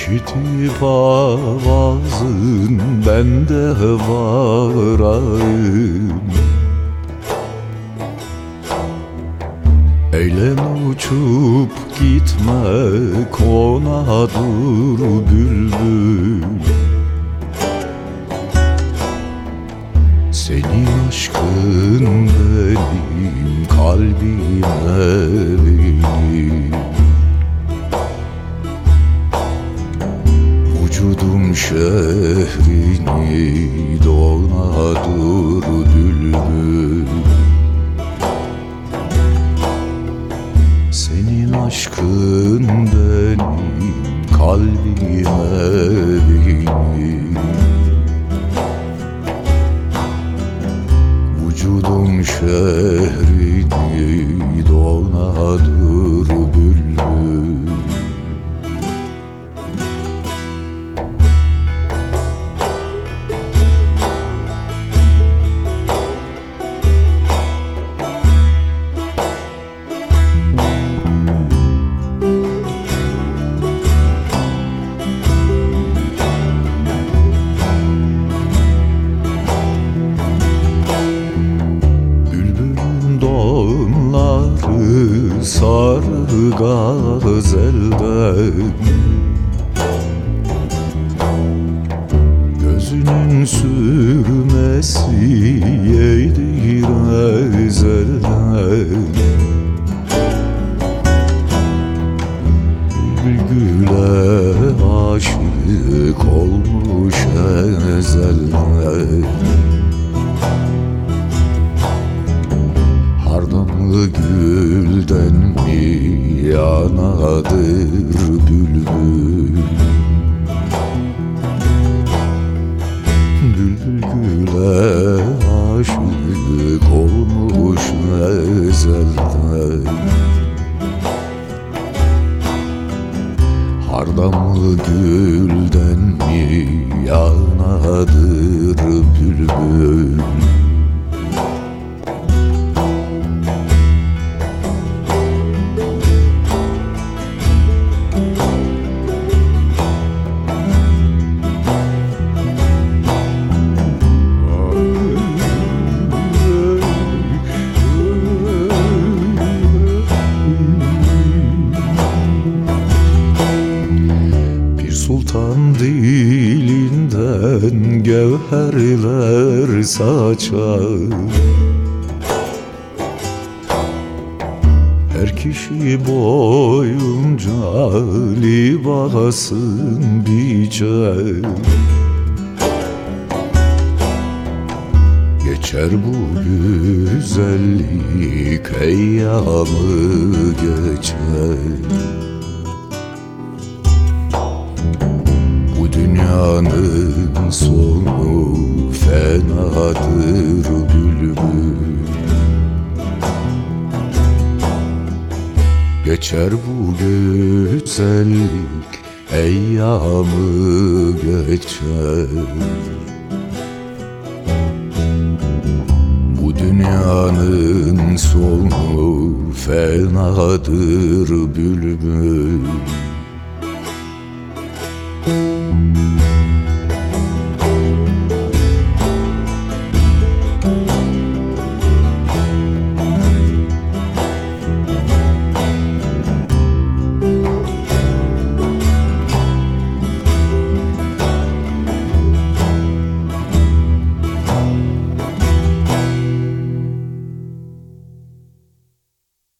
İşitip avazın ben de varayım Eylem uçup gitme kona dur bülbül. Senin aşkın benim kalbime. Şehrini donadır bülbül Senin aşkın benim kalbime benim Vücudum şehrini donadır bülbül sarı gazelden Gözünün sürmesi yeydir ezelden. Bülbüle yanadır bülbül. Bülbül aşık olmuş ezelden Hardamlı gülden mi yanadır bülbül sultan dilinden gevherler saçar. Her kişi boyunca libasın biçer. Geçer bu güzellik eyyamı geçer dünyanın sonu fenadır bülbül Geçer bu güzellik eyyamı geçer. Bu dünyanın sonu fenadır bülbül